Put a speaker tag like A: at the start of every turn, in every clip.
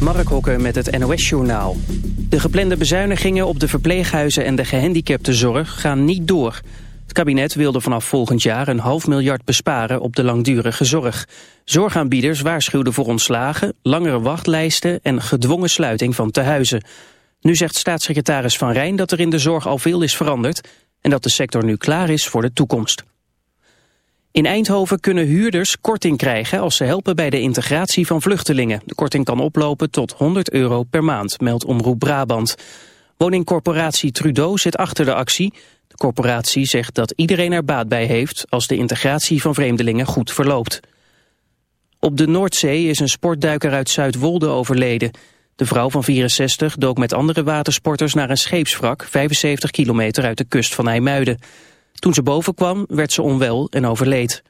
A: Mark Hokker met het NOS-journaal. De geplande bezuinigingen op de verpleeghuizen en de gehandicaptenzorg gaan niet door. Het kabinet wilde vanaf volgend jaar een half miljard besparen op de langdurige zorg. Zorgaanbieders waarschuwden voor ontslagen, langere wachtlijsten en gedwongen sluiting van tehuizen. Nu zegt staatssecretaris Van Rijn dat er in de zorg al veel is veranderd... en dat de sector nu klaar is voor de toekomst. In Eindhoven kunnen huurders korting krijgen als ze helpen bij de integratie van vluchtelingen. De korting kan oplopen tot 100 euro per maand, meldt Omroep Brabant. Woningcorporatie Trudeau zit achter de actie. De corporatie zegt dat iedereen er baat bij heeft als de integratie van vreemdelingen goed verloopt. Op de Noordzee is een sportduiker uit Zuidwolde overleden. De vrouw van 64 dook met andere watersporters naar een scheepswrak 75 kilometer uit de kust van IJmuiden. Toen ze boven kwam werd ze onwel en overleed.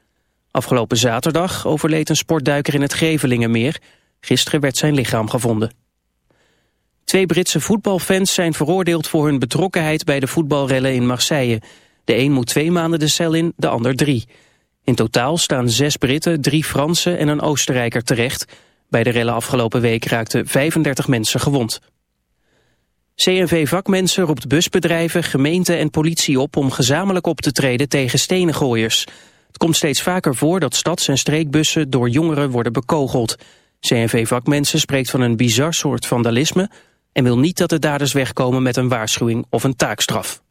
A: Afgelopen zaterdag overleed een sportduiker in het Grevelingenmeer. Gisteren werd zijn lichaam gevonden. Twee Britse voetbalfans zijn veroordeeld voor hun betrokkenheid bij de voetbalrellen in Marseille. De een moet twee maanden de cel in, de ander drie. In totaal staan zes Britten, drie Fransen en een Oostenrijker terecht. Bij de rellen afgelopen week raakten 35 mensen gewond. CNV-vakmensen roept busbedrijven, gemeenten en politie op om gezamenlijk op te treden tegen stenengooiers. Het komt steeds vaker voor dat stads- en streekbussen door jongeren worden bekogeld. CNV-vakmensen spreekt van een bizar soort vandalisme en wil niet dat de daders wegkomen met een waarschuwing of een taakstraf.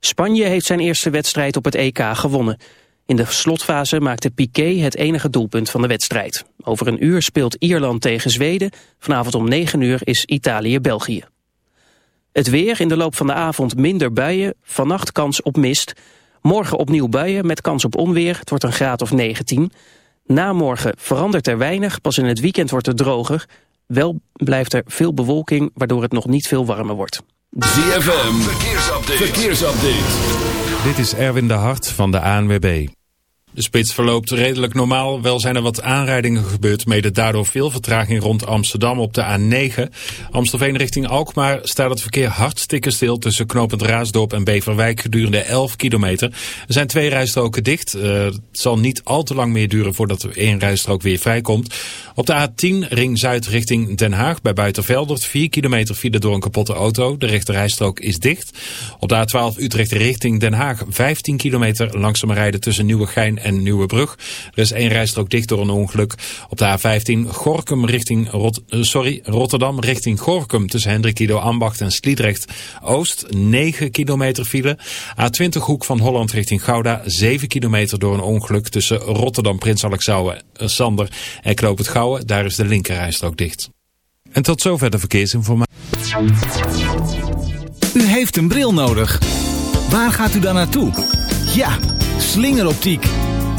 A: Spanje heeft zijn eerste wedstrijd op het EK gewonnen. In de slotfase maakte Piqué het enige doelpunt van de wedstrijd. Over een uur speelt Ierland tegen Zweden. Vanavond om 9 uur is Italië-België. Het weer in de loop van de avond minder buien. Vannacht kans op mist. Morgen opnieuw buien met kans op onweer. Het wordt een graad of 19. Na morgen verandert er weinig. Pas in het weekend wordt het droger. Wel blijft er veel bewolking, waardoor het nog niet veel warmer wordt.
B: ZFM, verkeersupdate. verkeersupdate.
C: Dit is Erwin de Hart van de ANWB. De spits verloopt redelijk normaal. Wel zijn er wat aanrijdingen gebeurd. Mede daardoor veel vertraging rond Amsterdam op de A9. Amstelveen richting Alkmaar staat het verkeer hartstikke stil... tussen Knopend Raasdorp en Beverwijk gedurende 11 kilometer. Er zijn twee rijstroken dicht. Uh, het zal niet al te lang meer duren voordat er één rijstrook weer vrijkomt. Op de A10 ring Zuid richting Den Haag bij Buitenveldert. 4 kilometer file door een kapotte auto. De rechterrijstrook is dicht. Op de A12 Utrecht richting Den Haag 15 kilometer langzaam rijden tussen Nieuwegein en Nieuwebrug. Er is één rijstrook dicht door een ongeluk. Op de A15 Gorkum richting Rot eh, sorry, Rotterdam richting Gorkum tussen Hendrikido Ambacht en Sliedrecht Oost. 9 kilometer file. A20 hoek van Holland richting Gouda. 7 kilometer door een ongeluk tussen Rotterdam Prins Alexander en Knoop het Gouwen. Daar is de linkerrijstrook dicht. En tot zover de verkeersinformatie.
D: U heeft een bril nodig. Waar gaat u dan naartoe? Ja, slingeroptiek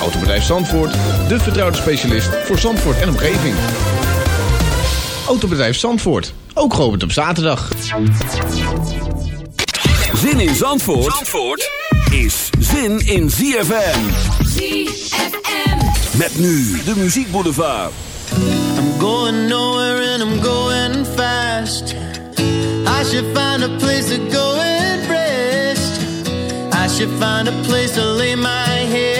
E: Autobedrijf Zandvoort, de vertrouwde specialist voor Zandvoort en omgeving. Autobedrijf Zandvoort, ook geopend op zaterdag.
B: Zin in Zandvoort, Zandvoort is zin in ZFM.
F: ZFM.
B: Met nu de Muziek Boulevard.
G: I'm going nowhere and I'm going fast. I should find a place to go and rest. I should find a place to lay my head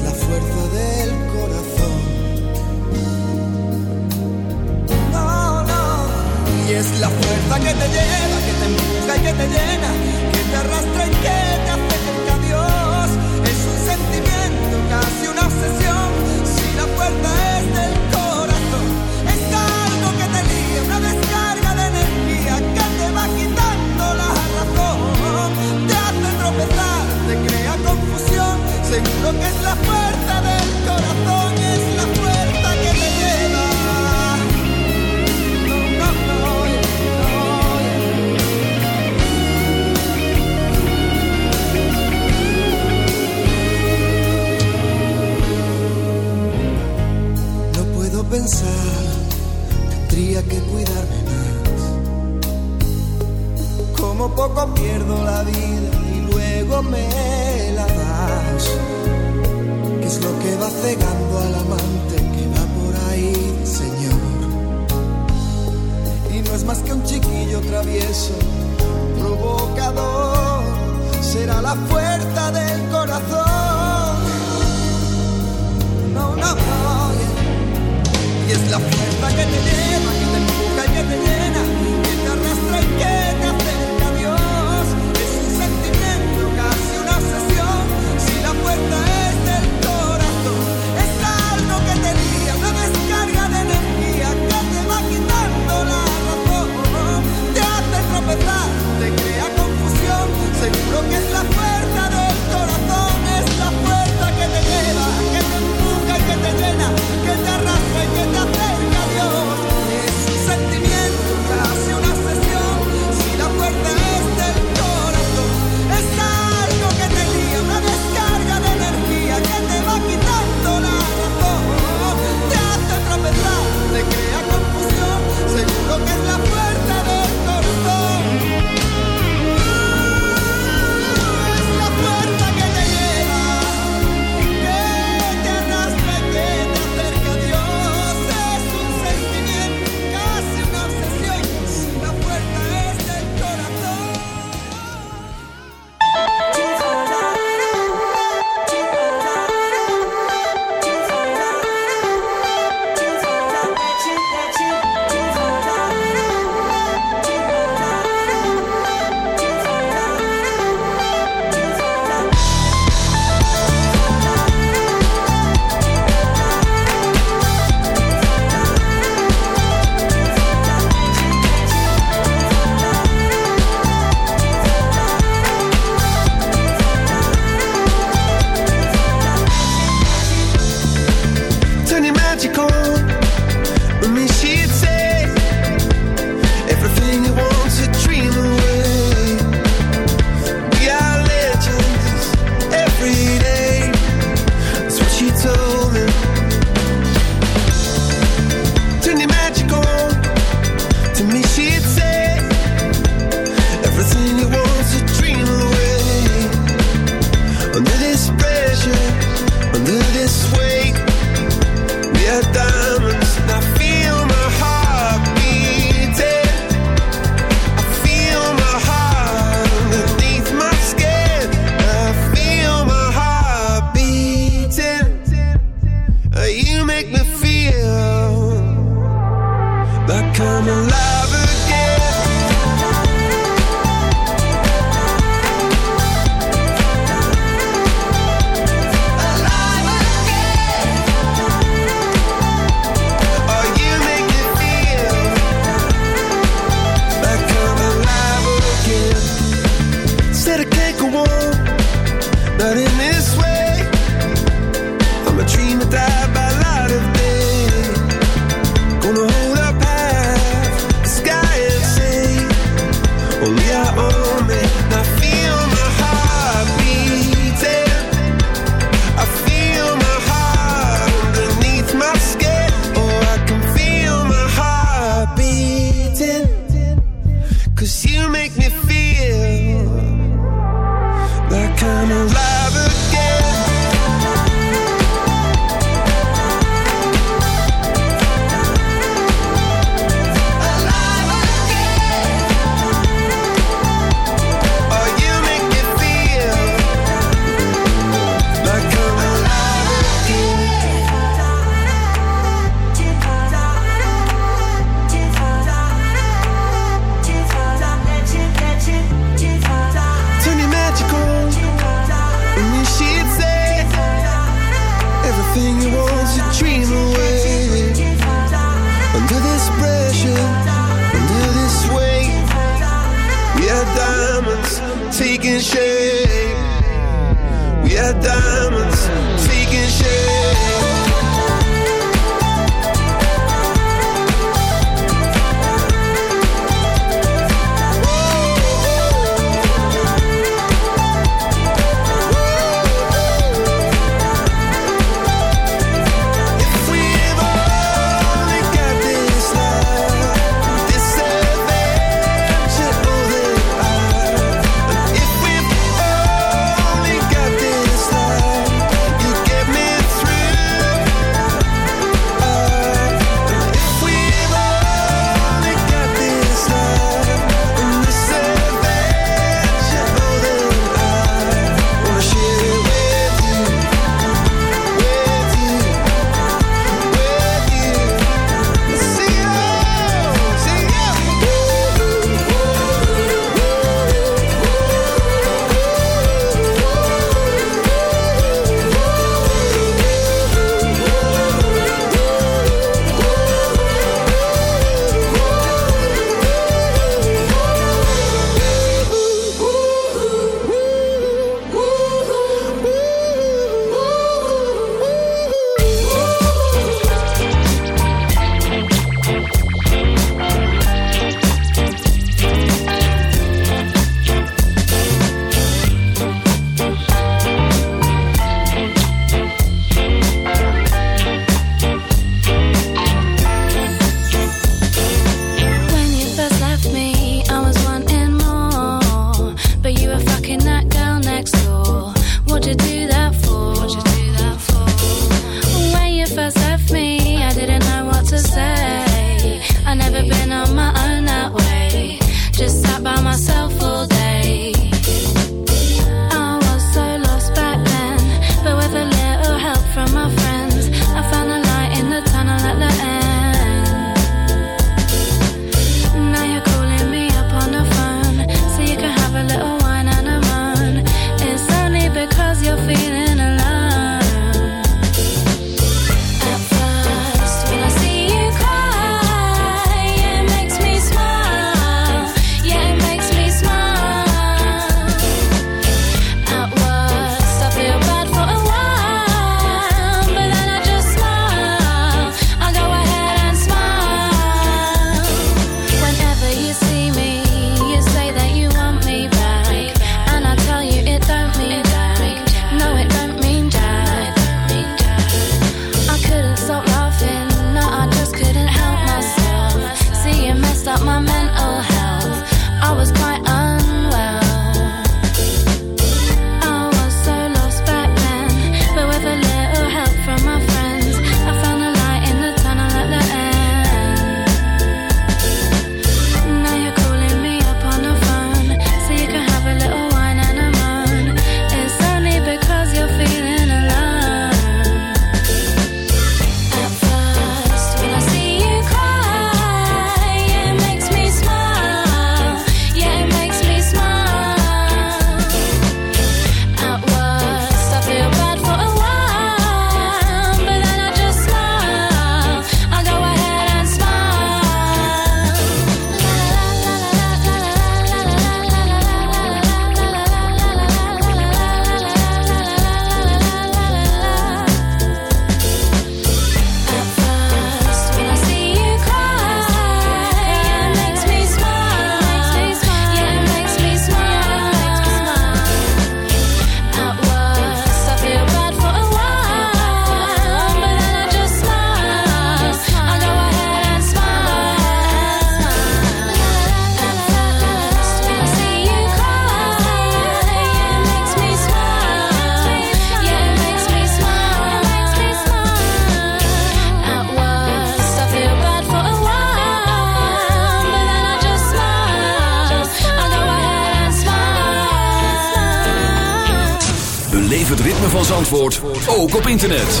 H: Zandvoort ook op internet.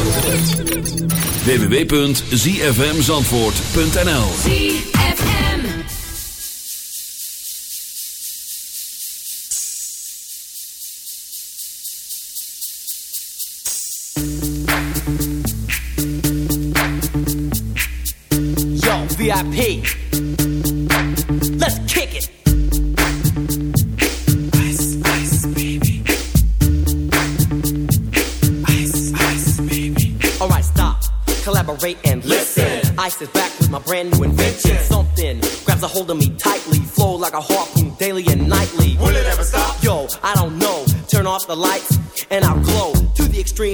H: www.zfmzandvoort.nl
I: ZFM.
J: Yo, VIP.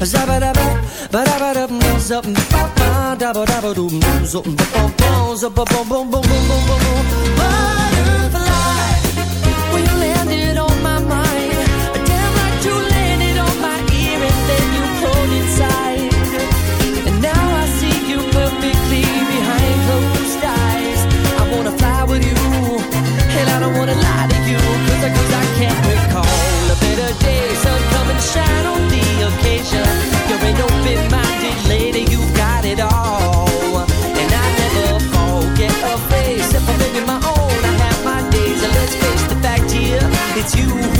K: Zabba-dabba. Butterfly, when you landed on my mind, damn right you landed on my ear and then you pulled inside. And now I see you perfectly behind closed eyes. I wanna fly with you, and I don't wanna lie to you, cause, I- I can't recall a better day. Sun come and shine on You're an open-minded lady, you got it all. And I never forget face. If I'm living my own, I have my days. And let's face the fact here, it's you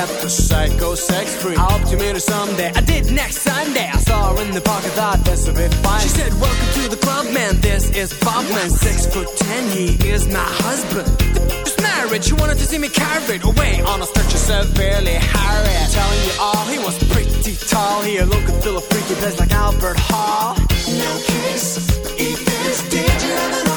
L: to forget the psycho sex freak. I hoped you meet her someday. I did next Sunday. I saw her in the park, I thought this would be fine. She said, Welcome to the club, man. This is Bob, man. Six foot ten, he is my husband. Married, she wanted to see me carried away on a stretcher severely harried. Telling you all, he was pretty tall. He looked and feel a freaky place like Albert Hall. No kiss, eat this. Did you ever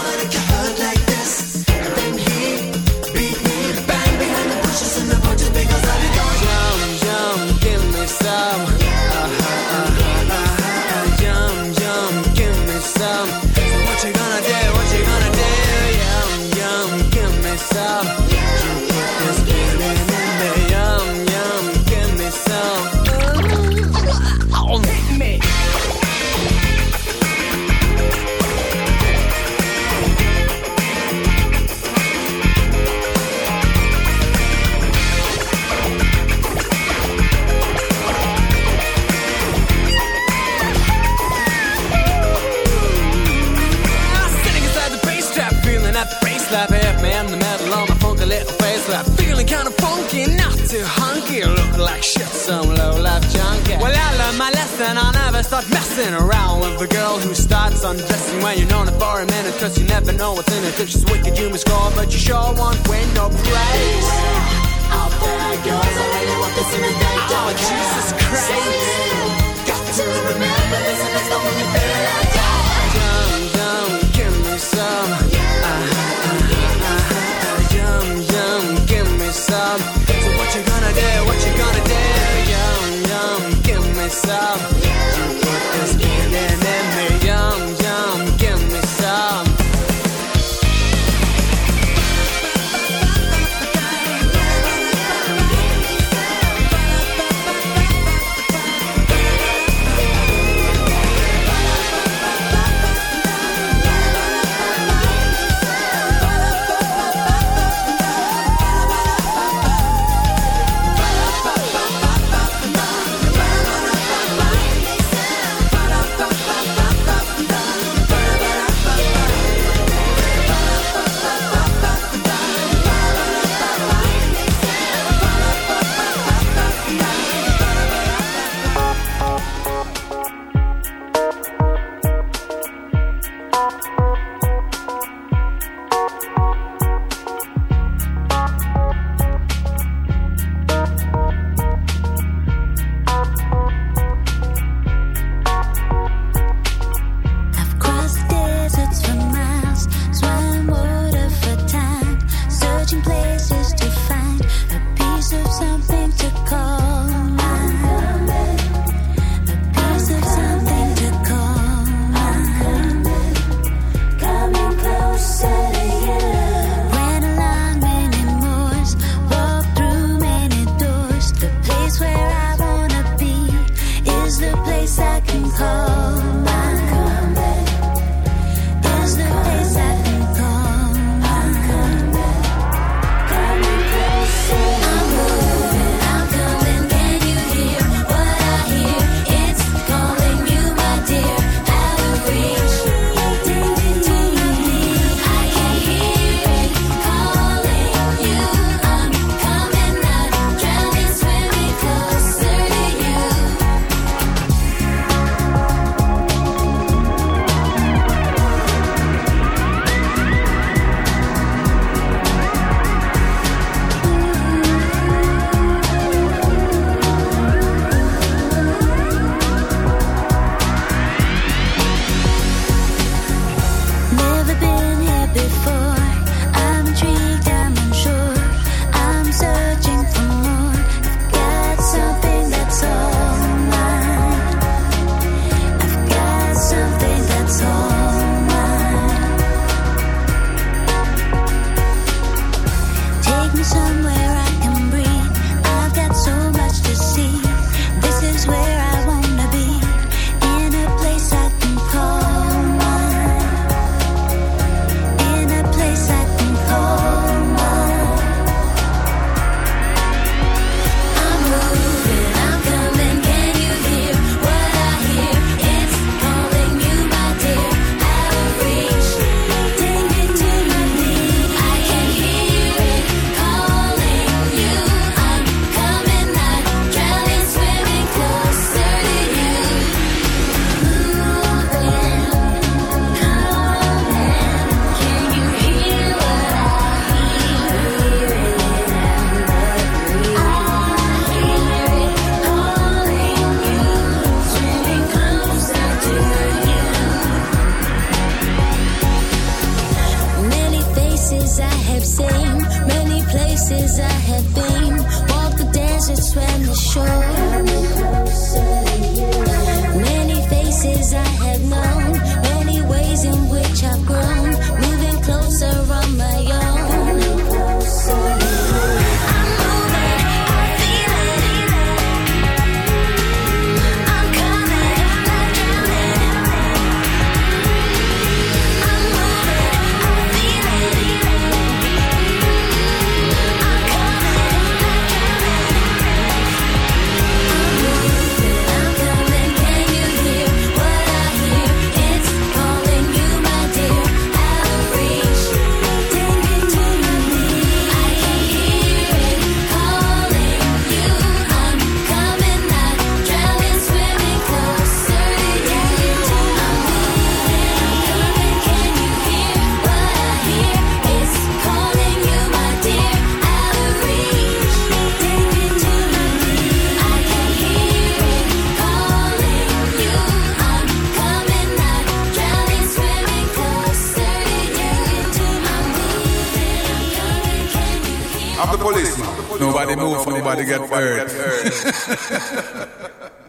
M: nobody, nobody got hurt.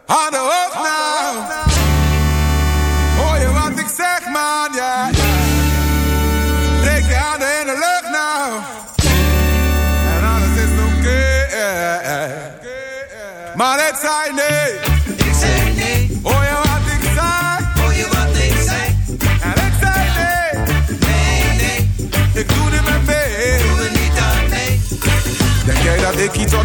M: I know.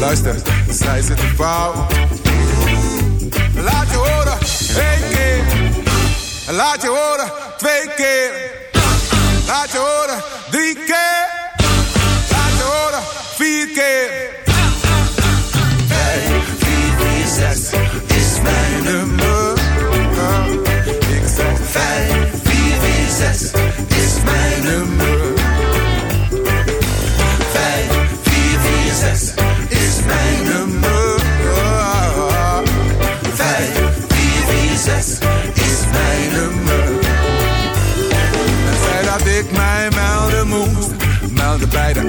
M: Luister, zij zitten fout. Laat je horen, één keer. Laat je horen, twee keer. Laat je horen, drie keer.